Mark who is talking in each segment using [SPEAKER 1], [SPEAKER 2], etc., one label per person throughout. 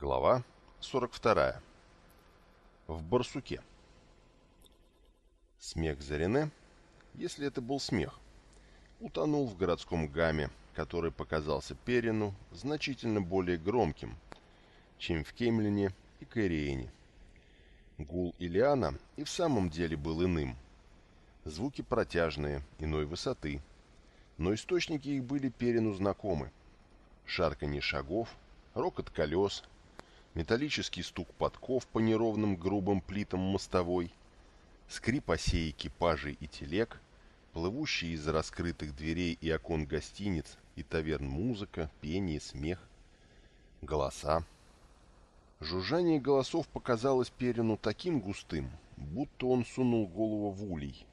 [SPEAKER 1] Глава 42. В барсуке. Смех Зарене, если это был смех, утонул в городском гамме, который показался Перину значительно более громким, чем в Кемлине и Кайриене. Гул Илиана и в самом деле был иным. Звуки протяжные, иной высоты, но источники их были Перину знакомы. Шарканье шагов, рокот колес — металлический стук подков по неровным грубым плитам мостовой, скрип осей экипажей и телег, плывущие из раскрытых дверей и окон гостиниц и таверн музыка, пение, смех, голоса. Жужжание голосов показалось Перину таким густым, будто он сунул голову в улей.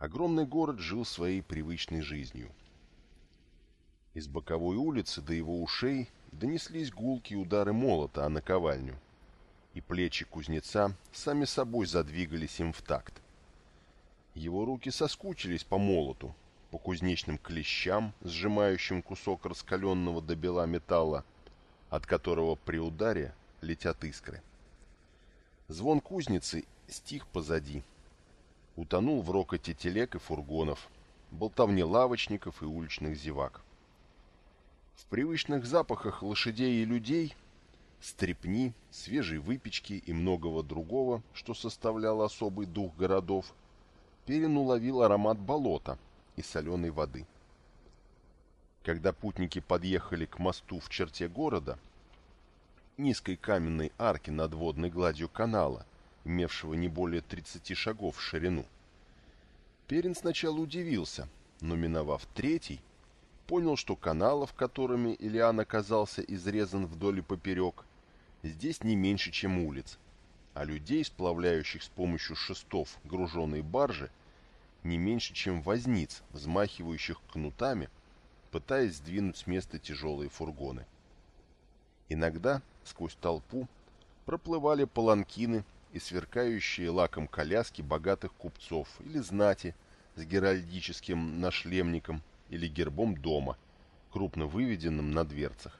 [SPEAKER 1] Огромный город жил своей привычной жизнью. Из боковой улицы до его ушей донеслись гулкие удары молота о наковальню, и плечи кузнеца сами собой задвигались им в такт. Его руки соскучились по молоту, по кузнечным клещам, сжимающим кусок раскаленного до бела металла, от которого при ударе летят искры. Звон кузницы стих позади. Утонул в рокоте телег и фургонов, болтовне лавочников и уличных зевак. В привычных запахах лошадей и людей, стрепни, свежей выпечки и многого другого, что составляло особый дух городов, Перин уловил аромат болота и соленой воды. Когда путники подъехали к мосту в черте города, низкой каменной арки над водной гладью канала, имевшего не более 30 шагов в ширину, Перин сначала удивился, но миновав третий, понял, что каналов, которыми Ильян оказался изрезан вдоль и поперек, здесь не меньше, чем улиц, а людей, сплавляющих с помощью шестов груженные баржи, не меньше, чем возниц, взмахивающих кнутами, пытаясь сдвинуть с места тяжелые фургоны. Иногда сквозь толпу проплывали паланкины и сверкающие лаком коляски богатых купцов или знати с геральдическим нашлемником – или гербом дома, крупно выведенным на дверцах.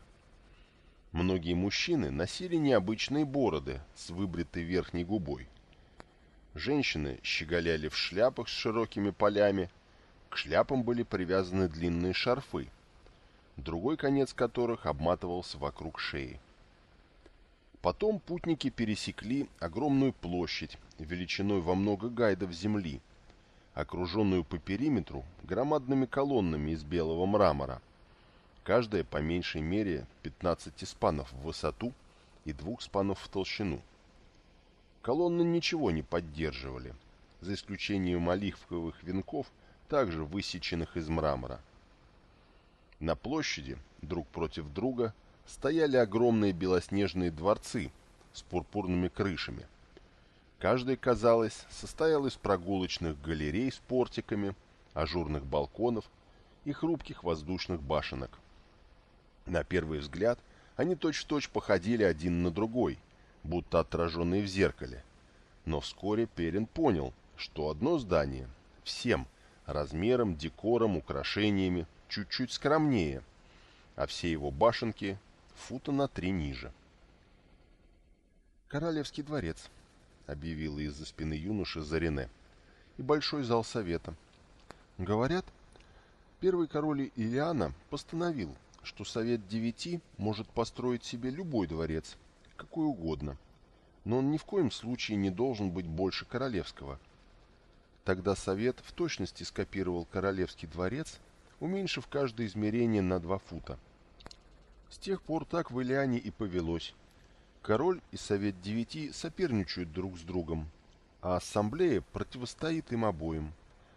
[SPEAKER 1] Многие мужчины носили необычные бороды с выбритой верхней губой. Женщины щеголяли в шляпах с широкими полями, к шляпам были привязаны длинные шарфы, другой конец которых обматывался вокруг шеи. Потом путники пересекли огромную площадь величиной во много гайдов земли, окруженную по периметру громадными колоннами из белого мрамора, каждая по меньшей мере 15 спанов в высоту и двух спанов в толщину. Колонны ничего не поддерживали, за исключением оливковых венков, также высеченных из мрамора. На площади, друг против друга, стояли огромные белоснежные дворцы с пурпурными крышами – Каждый, казалось, состоял из прогулочных галерей с портиками, ажурных балконов и хрупких воздушных башенок. На первый взгляд они точь-в-точь -точь походили один на другой, будто отраженные в зеркале. Но вскоре Перин понял, что одно здание всем размером, декором, украшениями чуть-чуть скромнее, а все его башенки фута на три ниже. Королевский дворец —— объявила из-за спины юноши Зарине. «И большой зал совета. Говорят, первый король Илиана постановил, что совет девяти может построить себе любой дворец, какой угодно, но он ни в коем случае не должен быть больше королевского. Тогда совет в точности скопировал королевский дворец, уменьшив каждое измерение на два фута. С тех пор так в Илиане и повелось, Король и Совет Девяти соперничают друг с другом, а Ассамблея противостоит им обоим.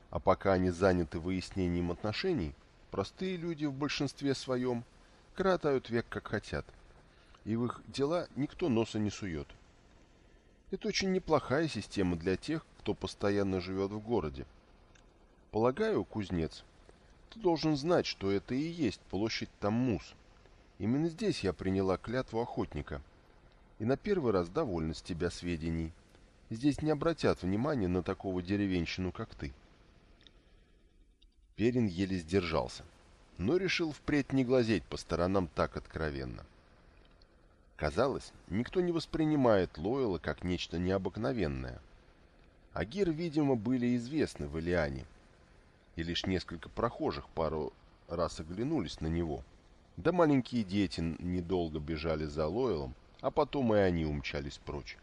[SPEAKER 1] А пока они заняты выяснением отношений, простые люди в большинстве своем коротают век как хотят, и в их дела никто носа не сует. Это очень неплохая система для тех, кто постоянно живет в городе. Полагаю, кузнец, ты должен знать, что это и есть площадь Таммус. Именно здесь я приняла клятву охотника — и на первый раз довольна с тебя сведений. Здесь не обратят внимания на такого деревенщину, как ты. Перин еле сдержался, но решил впредь не глазеть по сторонам так откровенно. Казалось, никто не воспринимает Лойла как нечто необыкновенное. Агир, видимо, были известны в Илиане, и лишь несколько прохожих пару раз оглянулись на него. Да маленькие дети недолго бежали за Лойлом, а потом и они умчались прочь.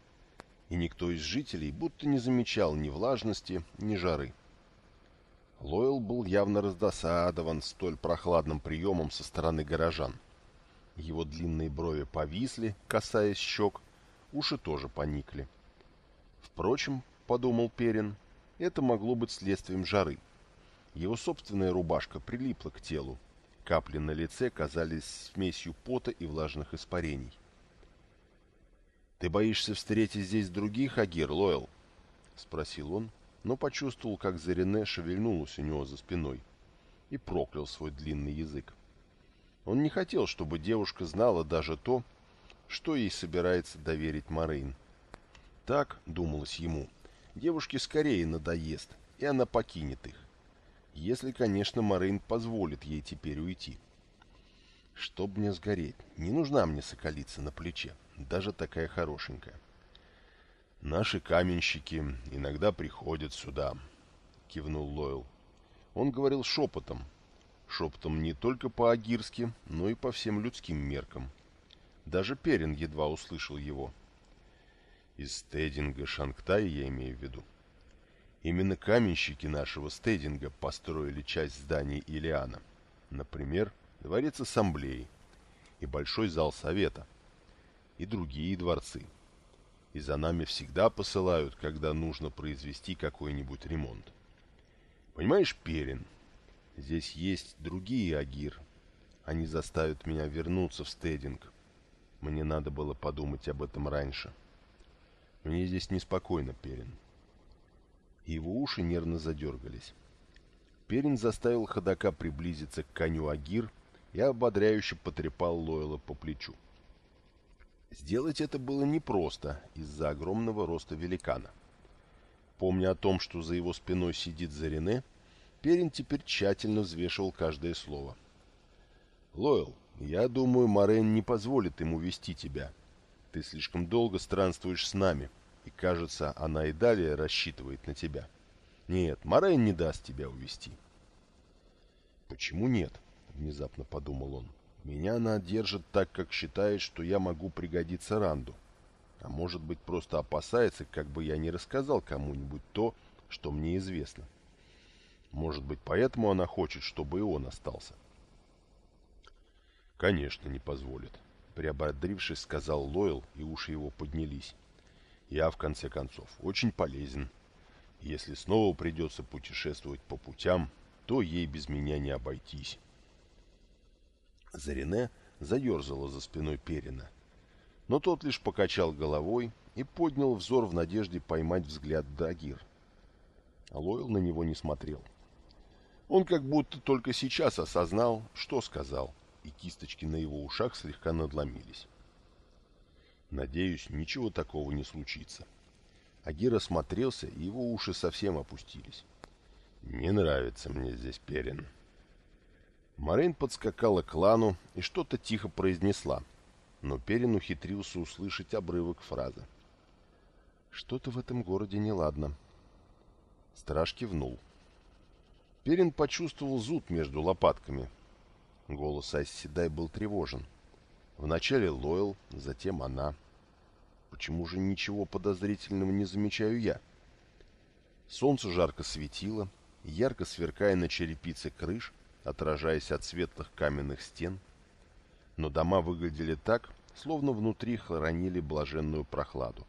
[SPEAKER 1] И никто из жителей будто не замечал ни влажности, ни жары. Лойл был явно раздосадован столь прохладным приемом со стороны горожан. Его длинные брови повисли, касаясь щек, уши тоже поникли. Впрочем, подумал Перин, это могло быть следствием жары. Его собственная рубашка прилипла к телу. Капли на лице казались смесью пота и влажных испарений. «Ты боишься встретить здесь других, Агир, Лойл?» — спросил он, но почувствовал, как Зарене шевельнулась у него за спиной и проклял свой длинный язык. Он не хотел, чтобы девушка знала даже то, что ей собирается доверить Морейн. Так, думалось ему, девушке скорее надоест, и она покинет их. Если, конечно, Морейн позволит ей теперь уйти. Чтоб мне сгореть, не нужна мне соколица на плече, даже такая хорошенькая. Наши каменщики иногда приходят сюда, кивнул Лойл. Он говорил шепотом, шепотом не только по-агирски, но и по всем людским меркам. Даже Перин едва услышал его. Из стейдинга Шангтая я имею в виду. Именно каменщики нашего стейдинга построили часть зданий Илиана. Например, дворец ассамблеи и большой зал совета, и другие дворцы. И за нами всегда посылают, когда нужно произвести какой-нибудь ремонт. Понимаешь, Перин, Здесь есть другие Агир. Они заставят меня вернуться в стединг. Мне надо было подумать об этом раньше. Мне здесь неспокойно, Перин. Его уши нервно задергались. Перин заставил ходока приблизиться к коню Агир и ободряюще потрепал Лойла по плечу. Сделать это было непросто из-за огромного роста великана. Помня о том, что за его спиной сидит Зарене, Перин теперь тщательно взвешивал каждое слово. «Лойл, я думаю, Морейн не позволит ему вести тебя. Ты слишком долго странствуешь с нами, и, кажется, она и далее рассчитывает на тебя. Нет, Морейн не даст тебя увести. «Почему нет?» — внезапно подумал он. «Меня она держит так, как считает, что я могу пригодиться Ранду. А может быть, просто опасается, как бы я не рассказал кому-нибудь то, что мне известно». Может быть, поэтому она хочет, чтобы и он остался. Конечно, не позволит. Приободрившись, сказал Лойл, и уши его поднялись. Я, в конце концов, очень полезен. Если снова придется путешествовать по путям, то ей без меня не обойтись. Зарене заерзала за спиной Перина. Но тот лишь покачал головой и поднял взор в надежде поймать взгляд Дагир. А Лойл на него не смотрел. — он как будто только сейчас осознал, что сказал, и кисточки на его ушах слегка надломились. Надеюсь, ничего такого не случится. Агир осмотрелся, и его уши совсем опустились. «Не нравится мне здесь Перин». Морейн подскакала к Лану и что-то тихо произнесла, но Перин ухитрился услышать обрывок фразы. «Что-то в этом городе неладно». Страж кивнул. Перин почувствовал зуд между лопатками. Голос Айсседай был тревожен. Вначале Лойл, затем она. Почему же ничего подозрительного не замечаю я? Солнце жарко светило, ярко сверкая на черепице крыш, отражаясь от светлых каменных стен. Но дома выглядели так, словно внутри хранили блаженную прохладу.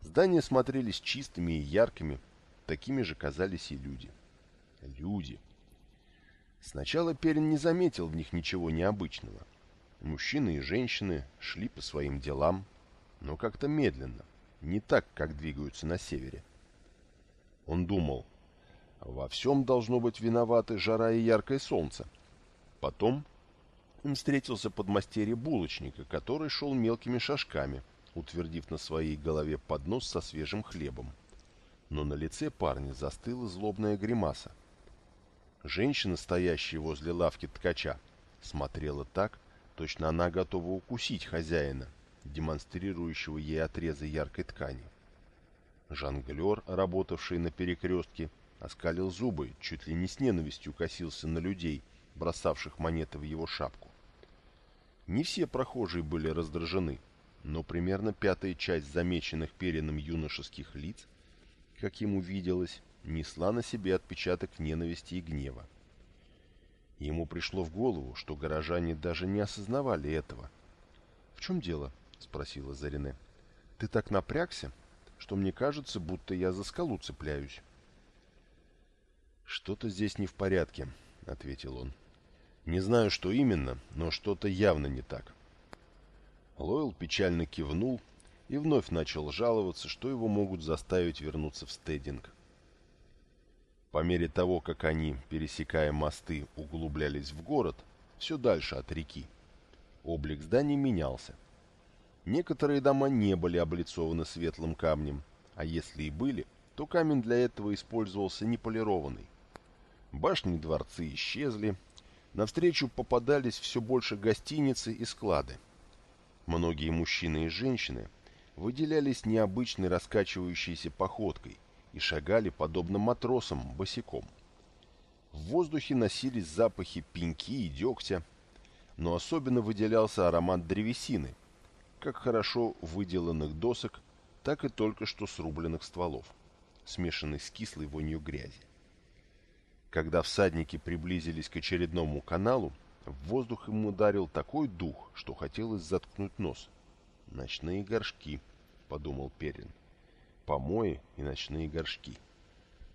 [SPEAKER 1] Здания смотрелись чистыми и яркими, такими же казались и люди. — люди. Сначала Перин не заметил в них ничего необычного. Мужчины и женщины шли по своим делам, но как-то медленно, не так, как двигаются на севере. Он думал, во всем должно быть виноваты жара и яркое солнце. Потом он встретился под подмастерье булочника, который шел мелкими шажками, утвердив на своей голове поднос со свежим хлебом. Но на лице парня застыла злобная гримаса – Женщина, стоящая возле лавки ткача, смотрела так, Точно она готова укусить хозяина, демонстрирующего ей отрезы яркой ткани. Жонглер, работавший на перекрестке, оскалил зубы, чуть ли не с ненавистью косился на людей, бросавших монеты в его шапку. Не все прохожие были раздражены, но примерно пятая часть замеченных Перином юношеских лиц, как ему виделось, несла на себе отпечаток ненависти и гнева. Ему пришло в голову, что горожане даже не осознавали этого. «В чем дело?» — спросила Зарине. «Ты так напрягся, что мне кажется, будто я за скалу цепляюсь». «Что-то здесь не в порядке», — ответил он. «Не знаю, что именно, но что-то явно не так». Лойл печально кивнул и вновь начал жаловаться, что его могут заставить вернуться в стединг. По мере того, как они, пересекая мосты, углублялись в город, все дальше от реки, облик зданий менялся. Некоторые дома не были облицованы светлым камнем, а если и были, то камень для этого использовался неполированный. Башни дворцы исчезли, навстречу попадались все больше гостиницы и склады. Многие мужчины и женщины выделялись необычной раскачивающейся походкой, и шагали, подобно матросам, босиком. В воздухе носились запахи пеньки и дегтя, но особенно выделялся аромат древесины, как хорошо выделанных досок, так и только что срубленных стволов, смешанный с кислой вонью грязи. Когда всадники приблизились к очередному каналу, в воздух им ударил такой дух, что хотелось заткнуть нос. «Ночные горшки», — подумал Перин помои и ночные горшки.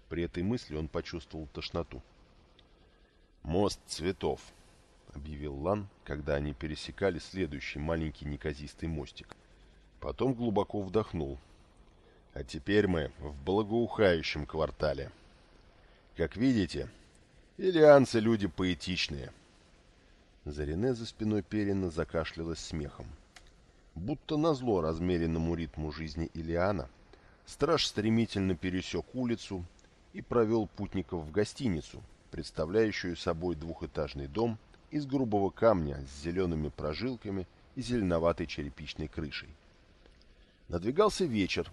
[SPEAKER 1] При этой мысли он почувствовал тошноту. «Мост цветов», — объявил Лан, когда они пересекали следующий маленький неказистый мостик. Потом глубоко вдохнул. «А теперь мы в благоухающем квартале. Как видите, илианцы люди поэтичные». Зарине за спиной Перина закашлялась смехом. Будто назло размеренному ритму жизни Илиана — Страж стремительно пересек улицу и провел путников в гостиницу, представляющую собой двухэтажный дом из грубого камня с зелеными прожилками и зеленоватой черепичной крышей. Надвигался вечер,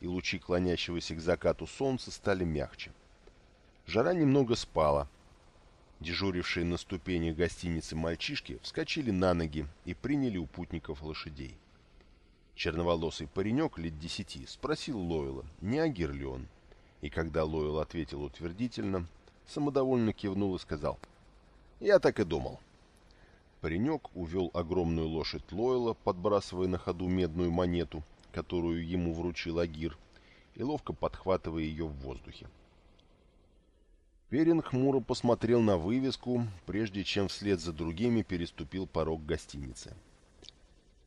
[SPEAKER 1] и лучи клонящегося к закату солнца стали мягче. Жара немного спала. Дежурившие на ступенях гостиницы мальчишки вскочили на ноги и приняли у путников лошадей. Черноволосый паренек лет десяти спросил Лойла, не Агир ли он. И когда Лойл ответил утвердительно, самодовольно кивнул и сказал, «Я так и думал». Паренек увел огромную лошадь Лойла, подбрасывая на ходу медную монету, которую ему вручил Агир, и ловко подхватывая ее в воздухе. Перин хмуро посмотрел на вывеску, прежде чем вслед за другими переступил порог гостиницы.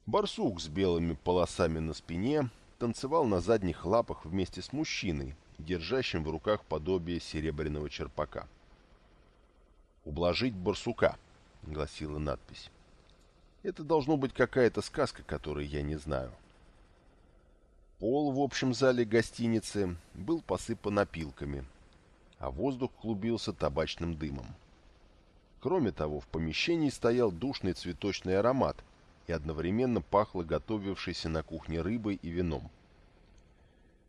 [SPEAKER 1] Барсук с белыми полосами на спине танцевал на задних лапах вместе с мужчиной, держащим в руках подобие серебряного черпака. «Ублажить барсука», — гласила надпись. «Это должно быть какая-то сказка, которой я не знаю». Пол в общем зале гостиницы был посыпан опилками, а воздух клубился табачным дымом. Кроме того, в помещении стоял душный цветочный аромат, и одновременно пахло готовившейся на кухне рыбой и вином.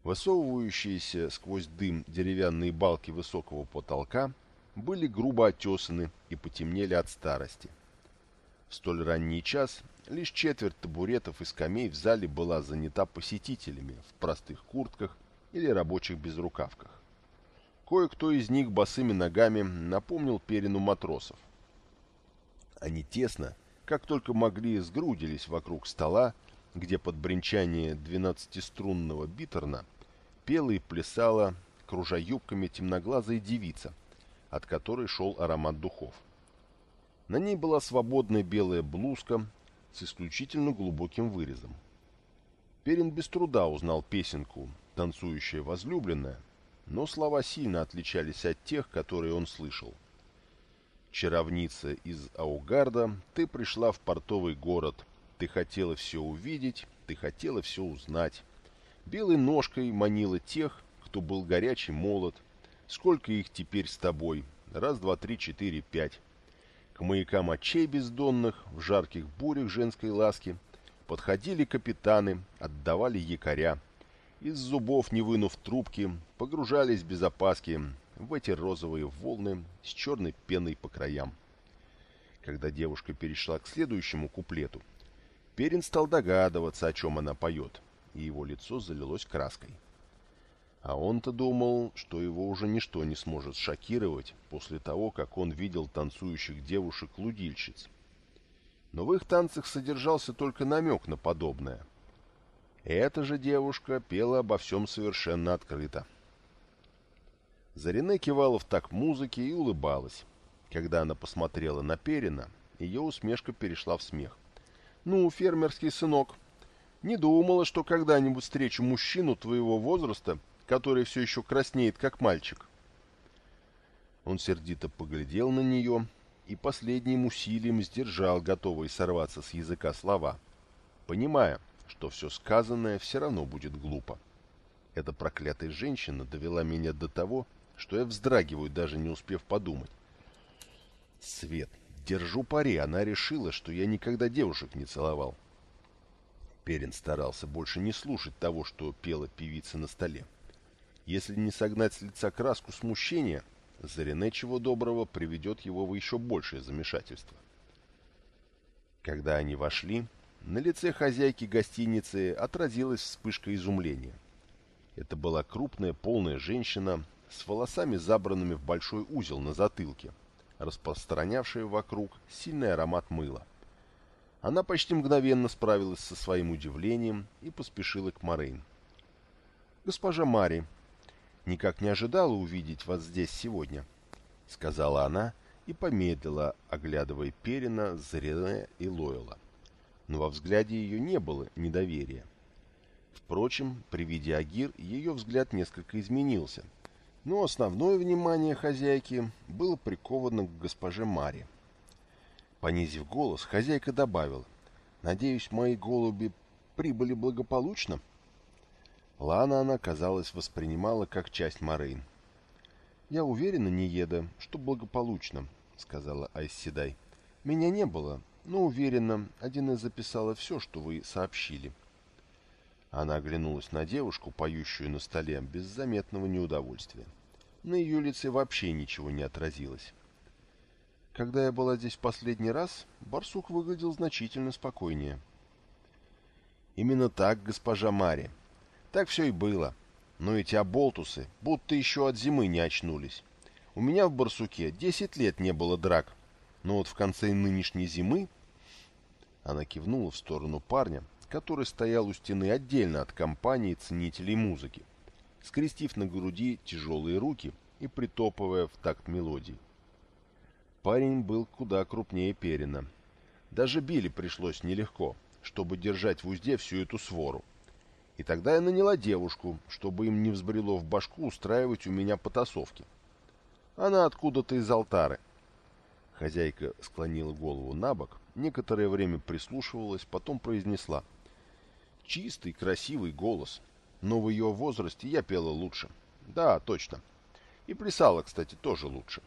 [SPEAKER 1] Высовывающиеся сквозь дым деревянные балки высокого потолка были грубо отесаны и потемнели от старости. В столь ранний час лишь четверть табуретов и скамей в зале была занята посетителями в простых куртках или рабочих безрукавках. Кое-кто из них босыми ногами напомнил перину матросов. Они тесно, как только могли, сгрудились вокруг стола, где под бренчание двенадцатиструнного битерна пела и плясала, кружа юбками, темноглазая девица, от которой шел аромат духов. На ней была свободная белая блузка с исключительно глубоким вырезом. Перин без труда узнал песенку «Танцующая возлюбленная», но слова сильно отличались от тех, которые он слышал – Чаровница из Аугарда, ты пришла в портовый город. Ты хотела все увидеть, ты хотела все узнать. Белой ножкой манила тех, кто был горячий молод. Сколько их теперь с тобой? Раз, два, три, четыре, пять. К маякам очей бездонных, в жарких бурях женской ласки, подходили капитаны, отдавали якоря, из зубов не вынув трубки, погружались без опаски в эти розовые волны с черной пеной по краям. Когда девушка перешла к следующему куплету, Перин стал догадываться, о чем она поет, и его лицо залилось краской. А он-то думал, что его уже ничто не сможет шокировать после того, как он видел танцующих девушек-лудильщиц. Но в их танцах содержался только намек на подобное. Эта же девушка пела обо всем совершенно открыто. Зарине кивала в так музыке и улыбалась. Когда она посмотрела на Перина, ее усмешка перешла в смех. «Ну, фермерский сынок, не думала, что когда-нибудь встречу мужчину твоего возраста, который все еще краснеет, как мальчик». Он сердито поглядел на нее и последним усилием сдержал готовые сорваться с языка слова, понимая, что все сказанное все равно будет глупо. Эта проклятая женщина довела меня до того, что я вздрагиваю, даже не успев подумать. Свет, держу пари, она решила, что я никогда девушек не целовал. Перин старался больше не слушать того, что пела певица на столе. Если не согнать с лица краску смущения, Зарене чего доброго приведет его в еще большее замешательство. Когда они вошли, на лице хозяйки гостиницы отразилась вспышка изумления. Это была крупная, полная женщина с волосами забранными в большой узел на затылке, распространявшая вокруг сильный аромат мыла. Она почти мгновенно справилась со своим удивлением и поспешила к Морейн. «Госпожа Мари, никак не ожидала увидеть вас здесь сегодня», — сказала она и помедлила, оглядывая Перина, Зарене и Лойла. Но во взгляде ее не было недоверия. Впрочем, при виде Агир ее взгляд несколько изменился — но основное внимание хозяйки было приковано к госпоже Маре. Понизив голос, хозяйка добавила, «Надеюсь, мои голуби прибыли благополучно?» Лана она, казалось, воспринимала как часть Морейн. «Я уверена, Ниеда, что благополучно», — сказала Айсседай. «Меня не было, но уверена, один из записала все, что вы сообщили». Она оглянулась на девушку, поющую на столе, без заметного неудовольствия. На ее лице вообще ничего не отразилось. Когда я была здесь в последний раз, барсук выглядел значительно спокойнее. Именно так, госпожа Мари. Так все и было. Но эти оболтусы будто еще от зимы не очнулись. У меня в барсуке десять лет не было драк. Но вот в конце нынешней зимы... Она кивнула в сторону парня, который стоял у стены отдельно от компании ценителей музыки, скрестив на груди тяжелые руки и притопывая в такт мелодии. Парень был куда крупнее Перина. Даже Билли пришлось нелегко, чтобы держать в узде всю эту свору. И тогда я наняла девушку, чтобы им не взбрело в башку устраивать у меня потасовки. Она откуда-то из алтары. Хозяйка склонила голову на бок, некоторое время прислушивалась, потом произнесла. Чистый, красивый голос. Но в ее возрасте я пела лучше. Да, точно. И плясала, кстати, тоже лучше.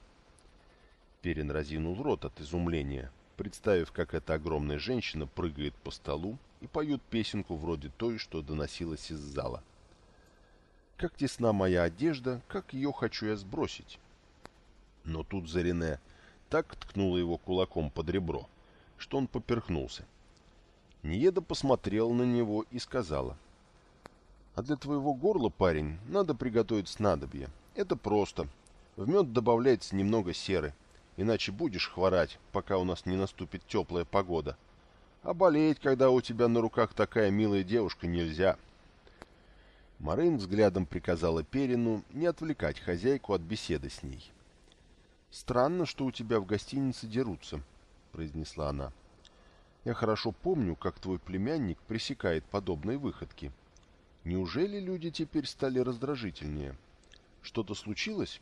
[SPEAKER 1] Перин разинул рот от изумления, представив, как эта огромная женщина прыгает по столу и поет песенку вроде той, что доносилась из зала. «Как тесна моя одежда, как ее хочу я сбросить». Но тут Зарине так ткнула его кулаком под ребро, что он поперхнулся. Ниеда посмотрела на него и сказала, «А для твоего горла, парень, надо приготовить снадобье. Это просто. В мед добавляется немного серы, иначе будешь хворать, пока у нас не наступит теплая погода. А болеть, когда у тебя на руках такая милая девушка, нельзя. Марин взглядом приказала Перину не отвлекать хозяйку от беседы с ней. «Странно, что у тебя в гостинице дерутся», — произнесла она. «Я хорошо помню, как твой племянник пресекает подобные выходки. Неужели люди теперь стали раздражительнее?» Что-то случилось?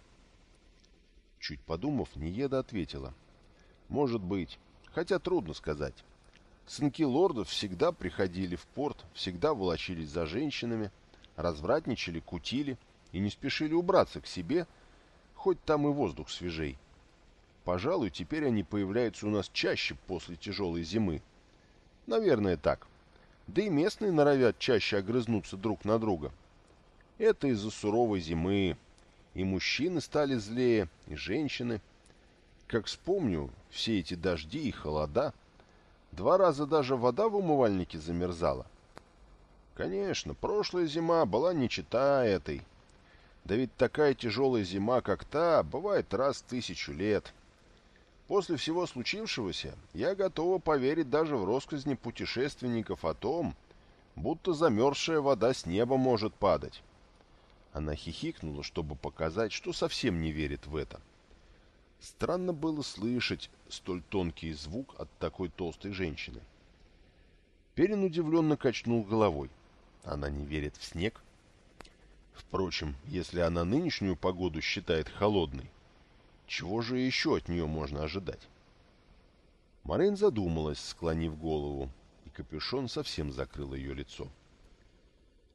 [SPEAKER 1] Чуть подумав, Ниеда ответила. Может быть, хотя трудно сказать. Сынки лордов всегда приходили в порт, всегда волочились за женщинами, развратничали, кутили и не спешили убраться к себе, хоть там и воздух свежей. Пожалуй, теперь они появляются у нас чаще после тяжелой зимы. Наверное, так. Да и местные норовят чаще огрызнуться друг на друга. Это из-за суровой зимы. И мужчины стали злее, и женщины. Как вспомню все эти дожди и холода, два раза даже вода в умывальнике замерзала. Конечно, прошлая зима была не чита этой. Да ведь такая тяжелая зима, как та, бывает раз в тысячу лет. После всего случившегося я готова поверить даже в росказни путешественников о том, будто замерзшая вода с неба может падать. Она хихикнула, чтобы показать, что совсем не верит в это. Странно было слышать столь тонкий звук от такой толстой женщины. Перин удивленно качнул головой. Она не верит в снег? Впрочем, если она нынешнюю погоду считает холодной, чего же еще от нее можно ожидать? Марин задумалась, склонив голову, и капюшон совсем закрыл ее лицо.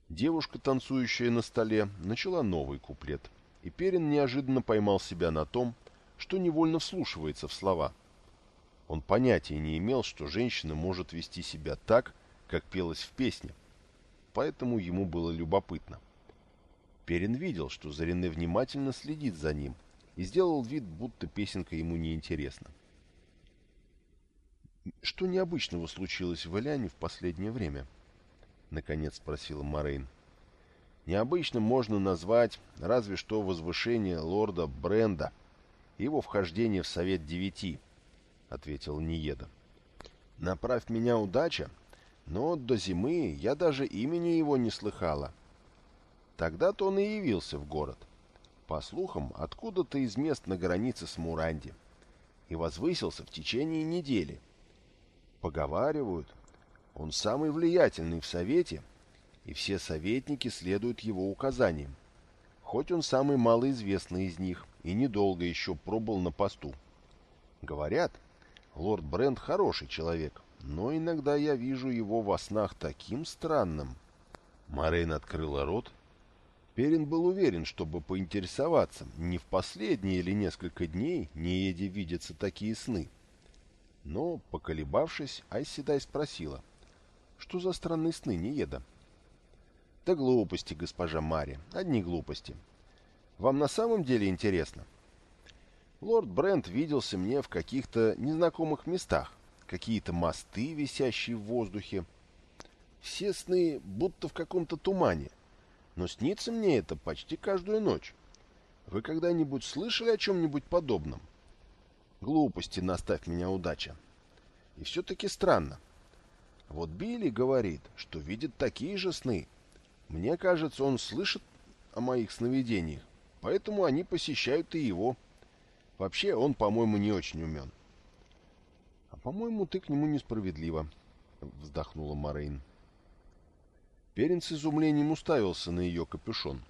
[SPEAKER 1] Девушка, танцующая на столе, начала новый куплет, и Перин неожиданно поймал себя на том, что невольно вслушивается в слова. Он понятия не имел, что женщина может вести себя так, как пелось в песне, поэтому ему было любопытно. Перин видел, что Зарине внимательно следит за ним, и сделал вид, будто песенка ему не интересна. «Что необычного случилось в Эляне в последнее время?» — наконец спросила Морейн. «Необычным можно назвать разве что возвышение лорда Бренда и его вхождение в Совет Девяти», — ответил Ниеда. «Направь меня удача, но до зимы я даже имени его не слыхала. Тогда-то он и явился в город по слухам, откуда-то из мест на границе с Муранди, и возвысился в течение недели. Поговаривают, он самый влиятельный в Совете, и все советники следуют его указаниям, хоть он самый малоизвестный из них и недолго еще пробыл на посту. Говорят, лорд Брент хороший человек, но иногда я вижу его во снах таким странным. Морейн открыла рот Перин был уверен, чтобы поинтересоваться, не в последние или несколько дней Нееде видятся такие сны. Но, поколебавшись, Айседай спросила, что за странные сны Нееда? Да глупости, госпожа Мари, одни глупости. Вам на самом деле интересно? Лорд Брент виделся мне в каких-то незнакомых местах, какие-то мосты, висящие в воздухе. Все сны будто в каком-то тумане но снится мне это почти каждую ночь. Вы когда-нибудь слышали о чем-нибудь подобном? Глупости, наставь меня удача. И все-таки странно. Вот Билли говорит, что видит такие же сны. Мне кажется, он слышит о моих сновидениях, поэтому они посещают и его. Вообще, он, по-моему, не очень умен. — А, по-моему, ты к нему несправедлива, — вздохнула Морейн. Перин с изумлением уставился на ее капюшон.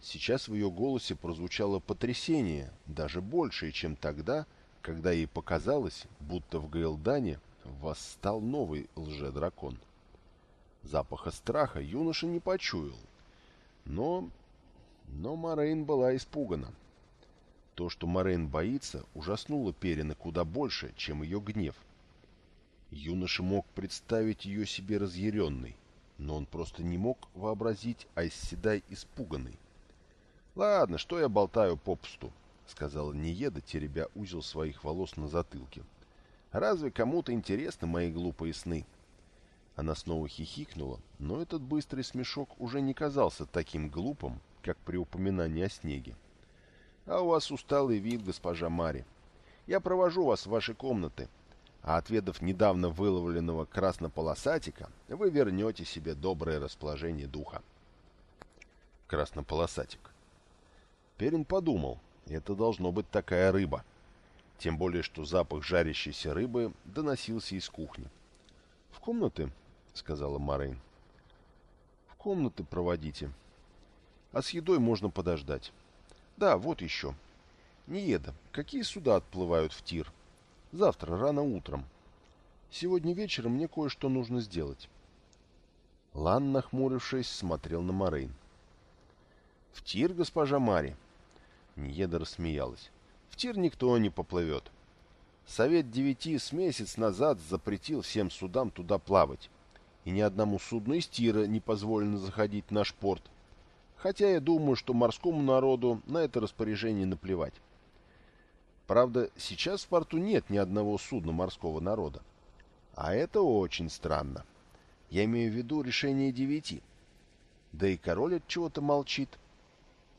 [SPEAKER 1] Сейчас в ее голосе прозвучало потрясение, даже большее, чем тогда, когда ей показалось, будто в Гейлдане восстал новый лже-дракон. Запаха страха юноша не почуял, но... но Морейн была испугана. То, что Морейн боится, ужаснуло Перина куда больше, чем ее гнев. Юноша мог представить ее себе разъяренной, но он просто не мог вообразить Айсседай испуганный. «Ладно, что я болтаю попусту», — сказала Ниеда, теребя узел своих волос на затылке. «Разве кому-то интересны мои глупые сны?» Она снова хихикнула, но этот быстрый смешок уже не казался таким глупым, как при упоминании о снеге. «А у вас усталый вид, госпожа Мари. Я провожу вас в ваши комнаты а отведав недавно выловленного краснополосатика, вы вернете себе доброе расположение духа. Краснополосатик. Перин подумал, это должно быть такая рыба. Тем более, что запах жарящейся рыбы доносился из кухни. «В комнаты?» — сказала Марин. «В комнаты проводите. А с едой можно подождать. Да, вот еще. Не еда. Какие суда отплывают в тир?» Завтра, рано утром. Сегодня вечером мне кое-что нужно сделать. Лан, нахмурившись, смотрел на Морейн. «В тир, госпожа Мари!» Ниеда рассмеялась. «В тир никто не поплывет. Совет девяти с месяц назад запретил всем судам туда плавать, и ни одному судну из тира не позволено заходить в наш порт. Хотя я думаю, что морскому народу на это распоряжение наплевать. Правда, сейчас в порту нет ни одного судна морского народа. А это очень странно. Я имею в виду решение девяти. Да и король от чего-то молчит.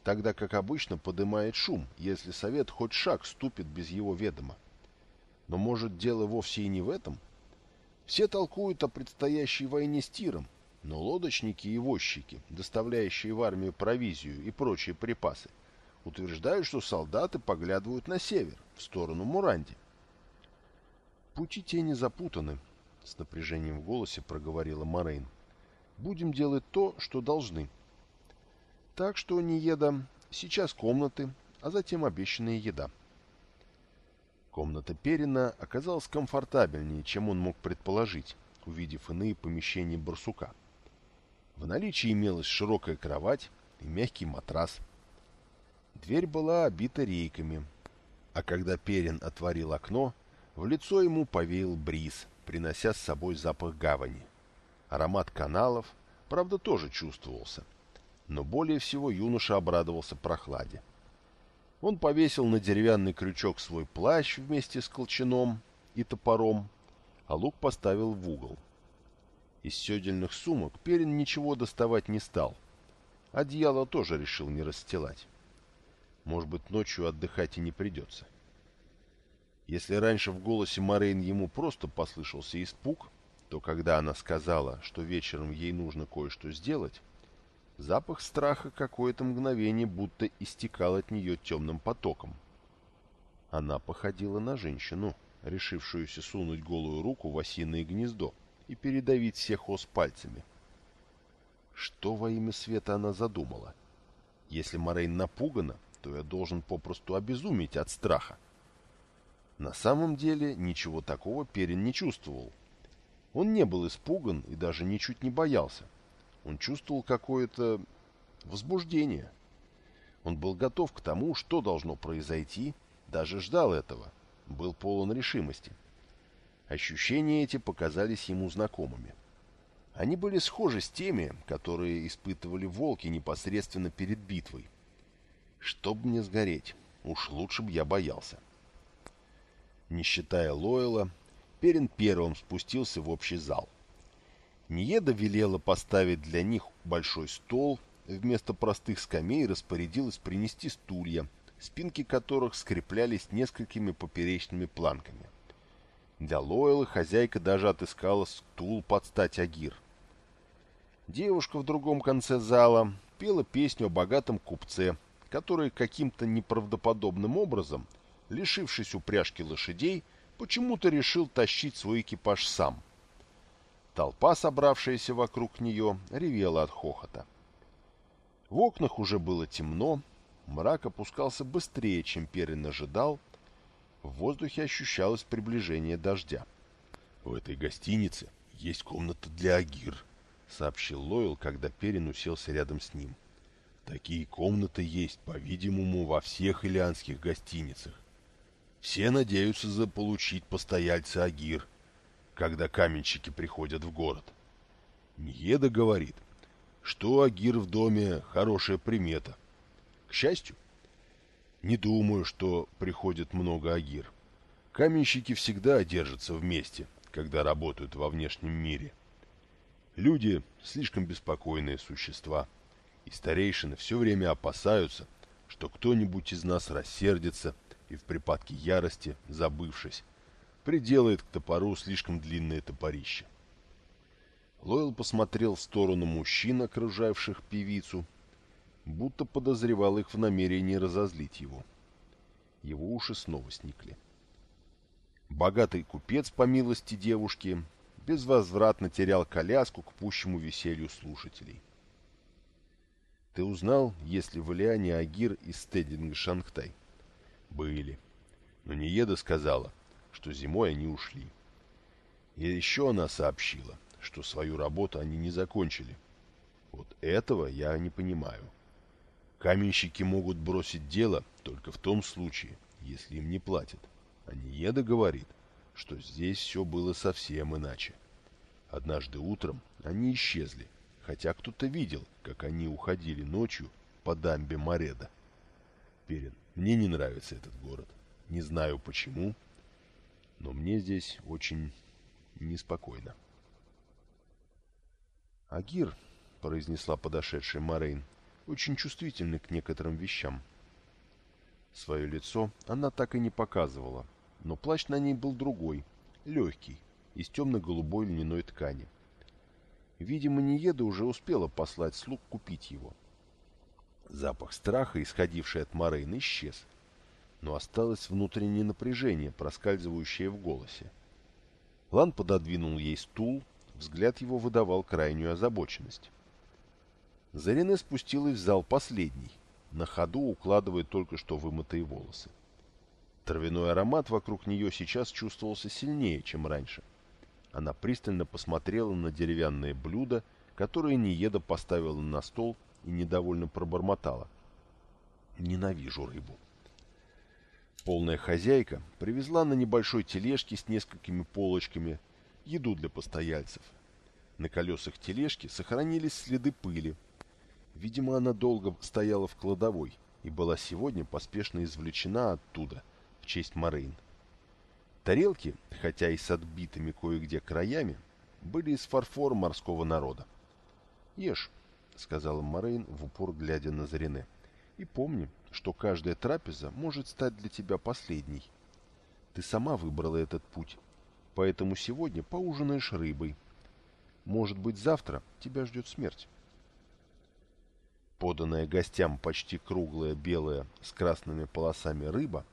[SPEAKER 1] Тогда, как обычно, подымает шум, если совет хоть шаг ступит без его ведома. Но может дело вовсе и не в этом? Все толкуют о предстоящей войне с Тиром, но лодочники и возчики, доставляющие в армию провизию и прочие припасы, утверждают, что солдаты поглядывают на север, в сторону Муранди. Пути тени запутаны, — с напряжением в голосе проговорила Морейн. «Будем делать то, что должны. Так что, не еда, сейчас комнаты, а затем обещанная еда». Комната Перина оказалась комфортабельнее, чем он мог предположить, увидев иные помещения барсука. В наличии имелась широкая кровать и мягкий матрас. Дверь была обита рейками, а когда Перин отворил окно, в лицо ему повеял бриз — принося с собой запах гавани. Аромат каналов, правда, тоже чувствовался. Но более всего юноша обрадовался прохладе. Он повесил на деревянный крючок свой плащ вместе с колчаном и топором, а лук поставил в угол. Из седельных сумок Перин ничего доставать не стал. Одеяло тоже решил не расстилать. Может быть, ночью отдыхать и не придется. — если раньше в голосе Морейн ему просто послышался испуг, то когда она сказала, что вечером ей нужно кое-что сделать, запах страха какое-то мгновение будто истекал от нее темным потоком. Она походила на женщину, решившуюся сунуть голую руку в осиное гнездо и передавить всех ос пальцами. Что во имя света она задумала? Если Морейн напугана, то я должен попросту обезуметь от страха. На самом деле ничего такого Перин не чувствовал. Он не был испуган и даже ничуть не боялся. Он чувствовал какое-то возбуждение. Он был готов к тому, что должно произойти, даже ждал этого, был полон решимости. Ощущения эти показались ему знакомыми. Они были схожи с теми, которые испытывали волки непосредственно перед битвой. Чтоб мне сгореть, уж лучше бы я боялся. Не считая Лойла, Перин первым спустился в общий зал. Ниеда велела поставить для них большой стол, вместо простых скамей распорядилась принести стулья, спинки которых скреплялись несколькими поперечными планками. Для Лойлы хозяйка даже отыскала стул под стать Агир. Девушка в другом конце зала пела песню о богатом купце, который каким-то неправдоподобным образом – лишившись упряжки лошадей, почему-то решил тащить свой экипаж сам. Толпа, собравшаяся вокруг нее, ревела от хохота. В окнах уже было темно, мрак опускался быстрее, чем Перин ожидал, в воздухе ощущалось приближение дождя. «В этой гостинице есть комната для Агир», — сообщил Лойл, когда Перин уселся рядом с ним. «Такие комнаты есть, по-видимому, во всех илианских гостиницах. Все надеются заполучить постояльца Агир, когда каменщики приходят в город. Ниеда говорит, что Агир в доме хорошая примета. К счастью, не думаю, что приходит много Агир. Каменщики всегда держатся вместе, когда работают во внешнем мире. Люди — слишком беспокойные существа, и старейшины все время опасаются, что кто-нибудь из нас рассердится — и в припадке ярости, забывшись, приделает к топору слишком длинное топорище. Лойл посмотрел в сторону мужчин, окружавших певицу, будто подозревал их в намерении разозлить его. Его уши снова сникли. Богатый купец, по милости девушки, безвозвратно терял коляску к пущему веселью слушателей. «Ты узнал, если в Илиане Агир из Стединга Шангтай?» Были. Но Ниеда сказала, что зимой они ушли. И еще она сообщила, что свою работу они не закончили. Вот этого я не понимаю. Каменщики могут бросить дело только в том случае, если им не платят. А Ниеда говорит, что здесь все было совсем иначе. Однажды утром они исчезли, хотя кто-то видел, как они уходили ночью по дамбе Мореда. Перин, мне не нравится этот город. Не знаю почему, но мне здесь очень неспокойно. «Агир», — произнесла подошедшая Морейн, — «очень чувствительны к некоторым вещам». Свое лицо она так и не показывала, но плащ на ней был другой, легкий, из темно-голубой льняной ткани. Видимо, Ниеда уже успела послать слуг купить его. Запах страха, исходивший от Морейн, исчез, но осталось внутреннее напряжение, проскальзывающее в голосе. Лан пододвинул ей стул, взгляд его выдавал крайнюю озабоченность. Зарене спустилась в зал последний, на ходу укладывая только что вымытые волосы. Травяной аромат вокруг нее сейчас чувствовался сильнее, чем раньше. Она пристально посмотрела на деревянное блюдо, которое Ниеда поставила на стол и недовольно пробормотала. «Ненавижу рыбу». Полная хозяйка привезла на небольшой тележке с несколькими полочками еду для постояльцев. На колесах тележки сохранились следы пыли. Видимо, она долго стояла в кладовой и была сегодня поспешно извлечена оттуда в честь Морейн. Тарелки, хотя и с отбитыми кое-где краями, были из фарфора морского народа. «Ешь», — сказала Морейн в упор, глядя на Зарене, — «и помни, что каждая трапеза может стать для тебя последней. Ты сама выбрала этот путь, поэтому сегодня поужинаешь рыбой. Может быть, завтра тебя ждет смерть. Поданная гостям почти круглая белая с красными полосами рыба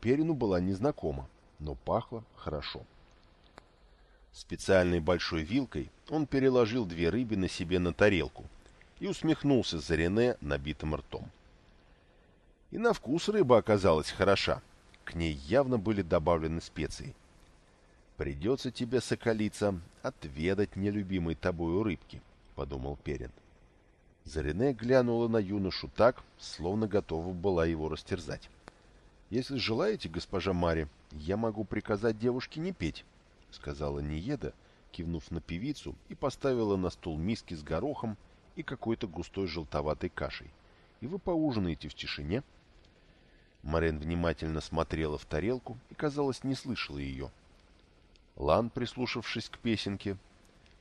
[SPEAKER 1] Перину была незнакома, но пахла хорошо. Специальной большой вилкой он переложил две рыбины себе на тарелку и усмехнулся за Рене набитым ртом. И на вкус рыба оказалась хороша. К ней явно были добавлены специи. «Придется тебе, соколица, отведать нелюбимой тобою рыбки», — подумал Перин. Зарене глянула на юношу так, словно готова была его растерзать. «Если желаете, госпожа Мари, я могу приказать девушке не петь», — сказала Ниеда, кивнув на певицу и поставила на стол миски с горохом и какой-то густой желтоватой кашей. «И вы поужинаете в тишине». Марен внимательно смотрела в тарелку и, казалось, не слышала ее. Лан, прислушавшись к песенке,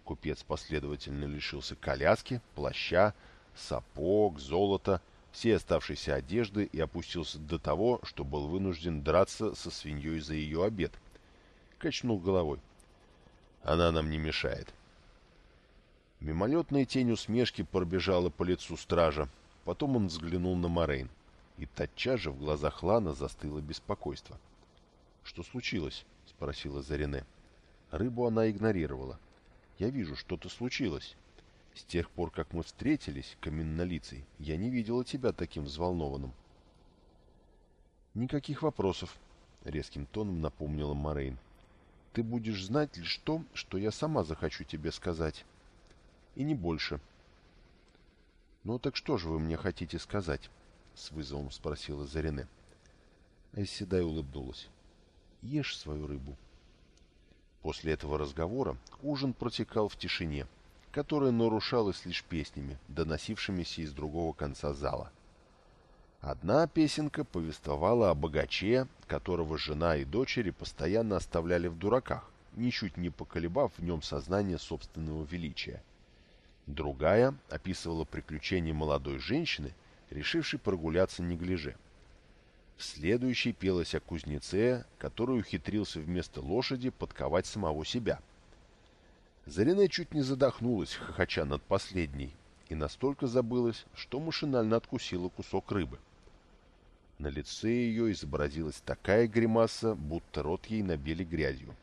[SPEAKER 1] купец последовательно лишился коляски, плаща, сапог, золота, всей оставшейся одежды и опустился до того, что был вынужден драться со свиньей за ее обед. Качнул головой. Она нам не мешает. Мимолетная тень усмешки пробежала по лицу стража. Потом он взглянул на Морейн и тотчас же в глазах Лана застыло беспокойство. «Что случилось?» — спросила Зарене. Рыбу она игнорировала. «Я вижу, что-то случилось. С тех пор, как мы встретились, каменнолицей, я не видела тебя таким взволнованным». «Никаких вопросов», — резким тоном напомнила Морейн. «Ты будешь знать лишь то, что я сама захочу тебе сказать. И не больше». «Ну так что же вы мне хотите сказать?» с вызовом спросила Зарене. Айседай улыбнулась. Ешь свою рыбу. После этого разговора ужин протекал в тишине, которая нарушалась лишь песнями, доносившимися из другого конца зала. Одна песенка повествовала о богаче, которого жена и дочери постоянно оставляли в дураках, ничуть не поколебав в нем сознание собственного величия. Другая описывала приключения молодой женщины, решивший прогуляться неглиже. В следующей пелось о кузнеце, который ухитрился вместо лошади подковать самого себя. Зарене чуть не задохнулась, хохоча над последней, и настолько забылась, что машинально откусила кусок рыбы. На лице ее изобразилась такая гримаса, будто рот ей набили грязью.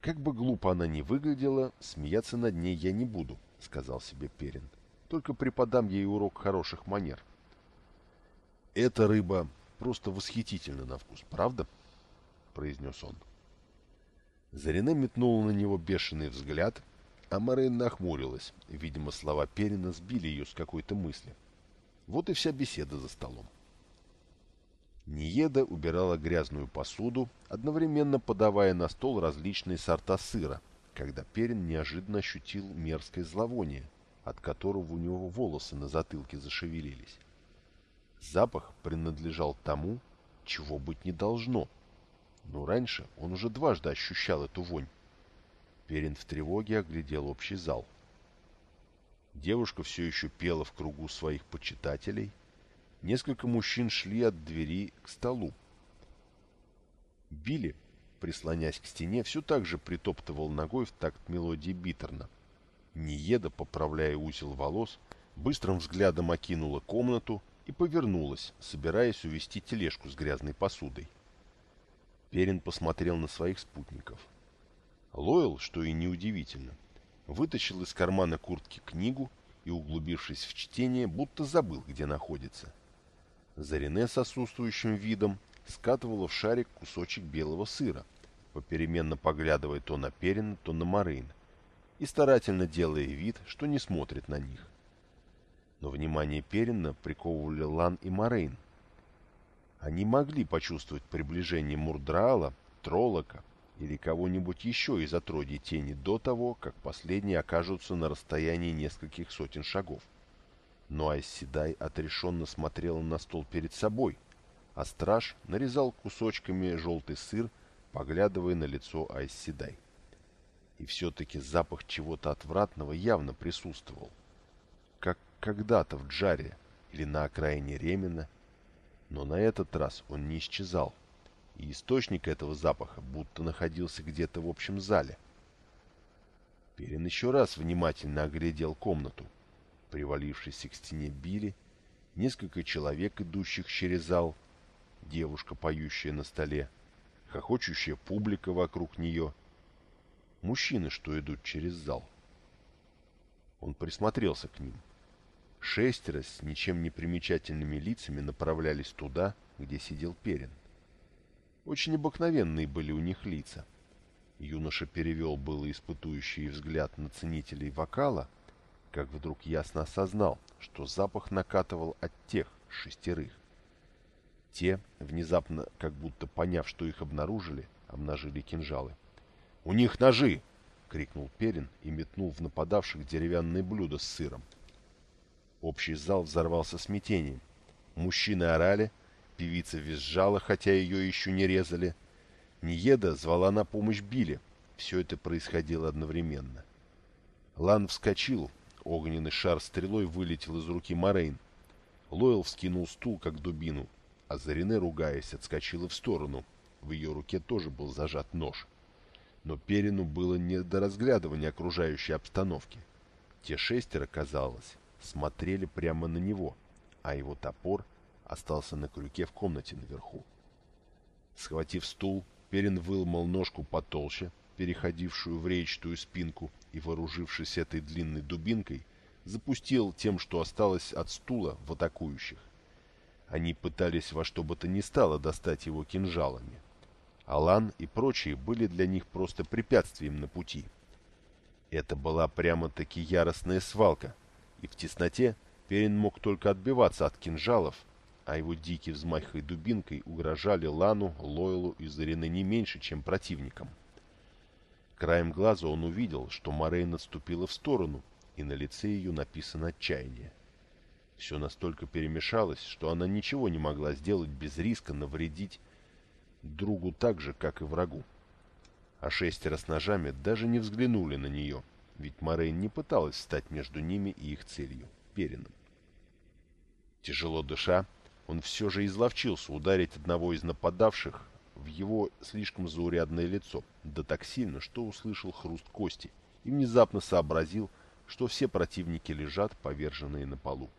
[SPEAKER 1] «Как бы глупо она ни выглядела, смеяться над ней я не буду», — сказал себе Перин. Только преподам ей урок хороших манер. Эта рыба просто восхитительна на вкус, правда? произнес он. Зарене метнула на него бешеный взгляд, а Морейн нахмурилась. Видимо, слова Перина сбили ее с какой-то мысли. Вот и вся беседа за столом. Ниеда убирала грязную посуду, одновременно подавая на стол различные сорта сыра, когда Перин неожиданно ощутил мерзкое зловоние, от которого у него волосы на затылке зашевелились. Запах принадлежал тому, чего быть не должно. Но раньше он уже дважды ощущал эту вонь. Перин в тревоге оглядел общий зал. Девушка все еще пела в кругу своих почитателей. Несколько мужчин шли от двери к столу. Билли, прислонясь к стене, все так же притоптывал ногой в такт мелодии Биттерна. Ниеда, поправляя узел волос, быстрым взглядом окинула комнату и повернулась, собираясь увести тележку с грязной посудой. Перин посмотрел на своих спутников. Лойл, что и неудивительно, вытащил из кармана куртки книгу и, углубившись в чтение, будто забыл, где находится. Зарине с отсутствующим видом скатывала в шарик кусочек белого сыра, попеременно поглядывая то на Перина, то на Марин, и старательно делая вид, что не смотрит на них. Но внимание Перина приковывали Лан и Морейн. Они могли почувствовать приближение Мурдраала, Троллока или кого-нибудь еще из отродий тени до того, как последние окажутся на расстоянии нескольких сотен шагов. Но Айсседай отрешенно смотрела на стол перед собой, а страж нарезал кусочками желтый сыр, поглядывая на лицо Айсседай. И все-таки запах чего-то отвратного явно присутствовал. Как когда-то в Джаре или на окраине Ремена, но на этот раз он не исчезал – и источник этого запаха будто находился где-то в общем зале. Перин еще раз внимательно оглядел комнату. Привалившись к стене Билли, несколько человек, идущих через зал, девушка, поющая на столе, хохочущая публика вокруг нее, мужчины, что идут через зал. Он присмотрелся к ним. Шестеро с ничем не примечательными лицами направлялись туда, где сидел Перин. Очень обыкновенные были у них лица. Юноша перевел было испытующий взгляд на ценителей вокала, как вдруг ясно осознал, что запах накатывал от тех шестерых. Те, внезапно, как будто поняв, что их обнаружили, обнажили кинжалы. «У них ножи!» — крикнул Перин и метнул в нападавших деревянное блюдо с сыром. Общий зал взорвался смятением. Мужчины орали — Певица визжала, хотя ее еще не резали. Ниеда звала на помощь Билли. Все это происходило одновременно. Лан вскочил. Огненный шар стрелой вылетел из руки Морейн. Лойл вскинул стул, как дубину, а Зарине, ругаясь, отскочила в сторону. В ее руке тоже был зажат нож. Но Перину было не до разглядывания окружающей обстановки. Те шестеро, казалось, смотрели прямо на него, а его топор — остался на крюке в комнате наверху. Схватив стул, Перин выломал ножку потолще, переходившую в речную спинку, и, вооружившись этой длинной дубинкой, запустил тем, что осталось от стула, в атакующих. Они пытались во что бы то ни стало достать его кинжалами. Алан и прочие были для них просто препятствием на пути. Это была прямо-таки яростная свалка, и в тесноте Перин мог только отбиваться от кинжалов, а его дикий взмах и дубинкой угрожали Лану, Лойлу и Зарине не меньше, чем противникам. Краем глаза он увидел, что Морейн отступила в сторону, и на лице ее написано отчаяние. Все настолько перемешалось, что она ничего не могла сделать без риска навредить другу так же, как и врагу. А шестеро с ножами даже не взглянули на нее, ведь Морейн не пыталась встать между ними и их целью — Перином. Тяжело дыша, он все же изловчился ударить одного из нападавших в его слишком заурядное лицо, да так сильно, что услышал хруст кости и внезапно сообразил, что все противники лежат, поверженные на полу.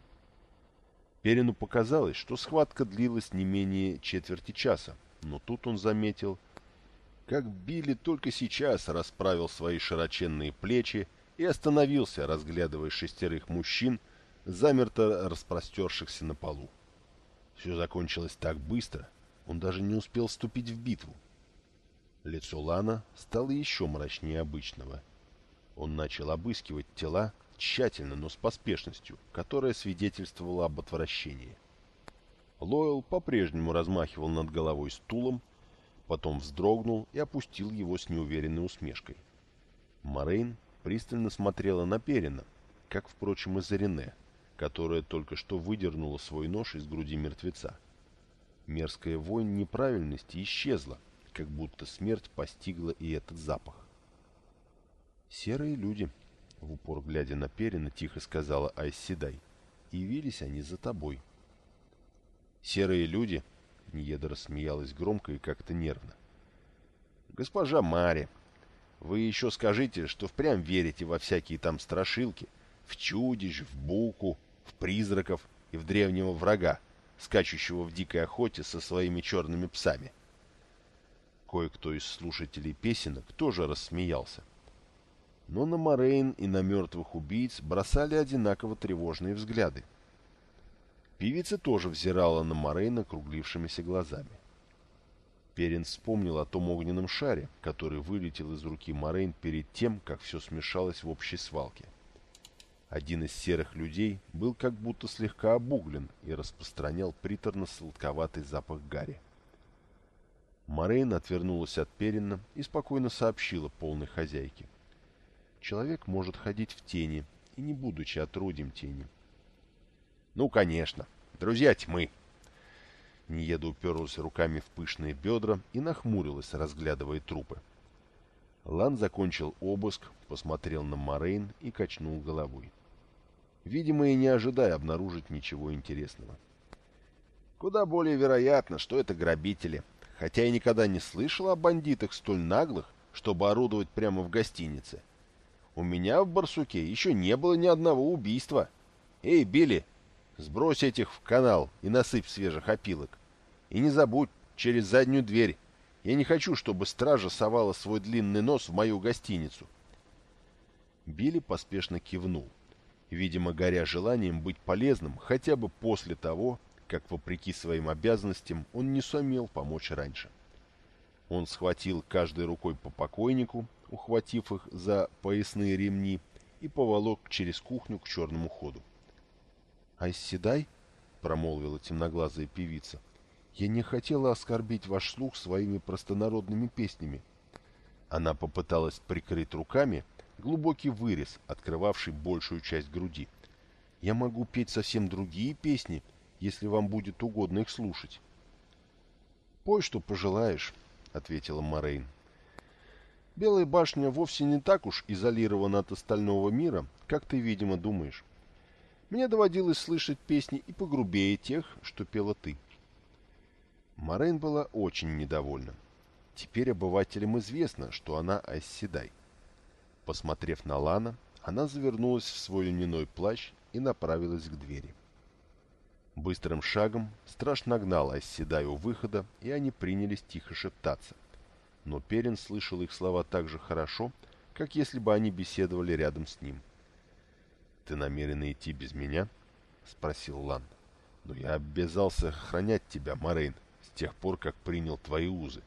[SPEAKER 1] Перину показалось, что схватка длилась не менее четверти часа, но тут он заметил, как Билли только сейчас расправил свои широченные плечи и остановился, разглядывая шестерых мужчин, замерто распростершихся на полу. Все закончилось так быстро, он даже не успел вступить в битву. Лицо Лана стало еще мрачнее обычного. Он начал обыскивать тела тщательно, но с поспешностью, которая свидетельствовала об отвращении. Лойл по-прежнему размахивал над головой стулом, потом вздрогнул и опустил его с неуверенной усмешкой. Морейн пристально смотрела на Перина, как, впрочем, и Зарине, которая только что выдернула свой нож из груди мертвеца. Мерзкая вонь неправильности исчезла, как будто смерть постигла и этот запах. «Серые люди», — в упор глядя на Перина, тихо сказала Айсседай, — «явились они за тобой». «Серые люди?» — Ниеда рассмеялась громко и как-то нервно. «Госпожа Мари, вы еще скажите, что впрямь верите во всякие там страшилки, в чудищ, в буку, в призраков и в древнего врага, скачущего в дикой охоте со своими черными псами. Кое-кто из слушателей песенок тоже рассмеялся. Но на Морейн и на мертвых убийц бросали одинаково тревожные взгляды. Певица тоже взирала на Морейна круглившимися глазами. Перин вспомнил о том огненном шаре, который вылетел из руки Морейн перед тем, как все смешалось в общей свалке. Один из серых людей был как будто слегка обуглен и распространял приторно-сладковатый запах гари. Морейн отвернулась от Перина и спокойно сообщила полной хозяйке. Человек может ходить в тени, и не будучи отродьем тени. «Ну, конечно. Друзья тьмы!» Ниеда уперлась руками в пышные бедра и нахмурилась, разглядывая трупы. Лан закончил обыск, посмотрел на Морейн и качнул головой. Видимо, и не ожидая обнаружить ничего интересного. Куда более вероятно, что это грабители, хотя я никогда не слышал о бандитах столь наглых, чтобы орудовать прямо в гостинице. У меня в Барсуке еще не было ни одного убийства. Эй, Билли, Сбрось этих в канал и насыпь свежих опилок. И не забудь, через заднюю дверь. Я не хочу, чтобы стража совала свой длинный нос в мою гостиницу. Билли поспешно кивнул, видимо, горя желанием быть полезным хотя бы после того, как, вопреки своим обязанностям, он не сумел помочь раньше. Он схватил каждой рукой по покойнику, ухватив их за поясные ремни, и поволок через кухню к черному ходу. «Айседай?» — промолвила темноглазая певица. «Я не хотела оскорбить ваш слух своими простонародными песнями». Она попыталась прикрыть руками глубокий вырез, открывавший большую часть груди. «Я могу петь совсем другие песни, если вам будет угодно их слушать». «Пой, что пожелаешь», — ответила Морейн. «Белая башня вовсе не так уж изолирована от остального мира, как ты, видимо, думаешь. Мне доводилось слышать песни и погрубее тех, что пела ты. Морейн была очень недовольна. Теперь обывателям известно, что она Айсседай. Посмотрев на Лана, она завернулась в свой льняной плащ и направилась к двери. Быстрым шагом страж нагнал Айсседай у выхода, и они принялись тихо шептаться. Но Перин слышал их слова так же хорошо, как если бы они беседовали рядом с ним. «Ты намерена идти без меня?» — спросил Лан. «Но я обязался охранять тебя, Морейн, с тех пор, как принял твои узы».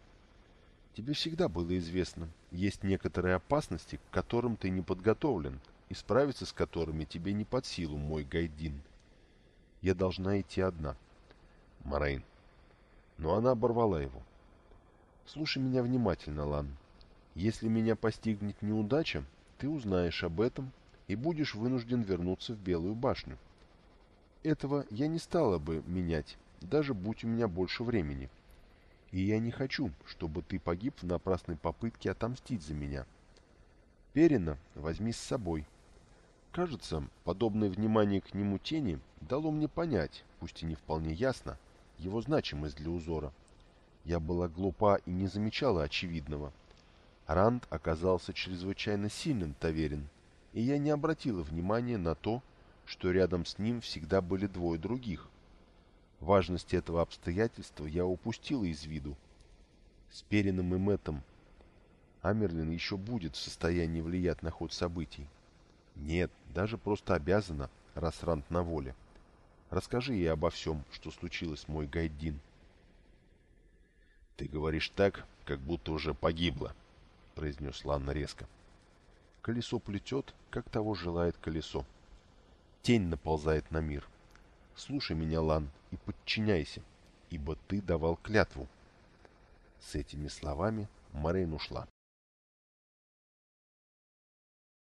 [SPEAKER 1] «Тебе всегда было известно, есть некоторые опасности, к которым ты не подготовлен, и справиться с которыми тебе не под силу, мой Гайдин. Я должна идти одна». «Морейн». Но она оборвала его. «Слушай меня внимательно, Лан. Если меня постигнет неудача, ты узнаешь об этом и будешь вынужден вернуться в Белую башню. Этого я не стала бы менять, даже будь у меня больше времени. И я не хочу, чтобы ты погиб в напрасной попытке отомстить за меня. Перина возьми с собой. Кажется, подобное внимание к нему тени дало мне понять, пусть и не вполне ясно, его значимость для узора. Я была глупа и не замечала очевидного. Ранд оказался чрезвычайно сильным таверин, и я не обратила внимания на то, что рядом с ним всегда были двое других. Важность этого обстоятельства я упустила из виду. С Перином и Мэттом Амерлин еще будет в состоянии влиять на ход событий. Нет, даже просто обязана, раз Рант на воле. Расскажи ей обо всем, что случилось, мой Гайдин. «Ты говоришь так, как будто уже погибла», — произнес Ланна резко. Колесо плетет, как того желает колесо. Тень наползает на мир. Слушай меня, Лан, и подчиняйся, ибо ты давал клятву. С этими словами Морейн ушла.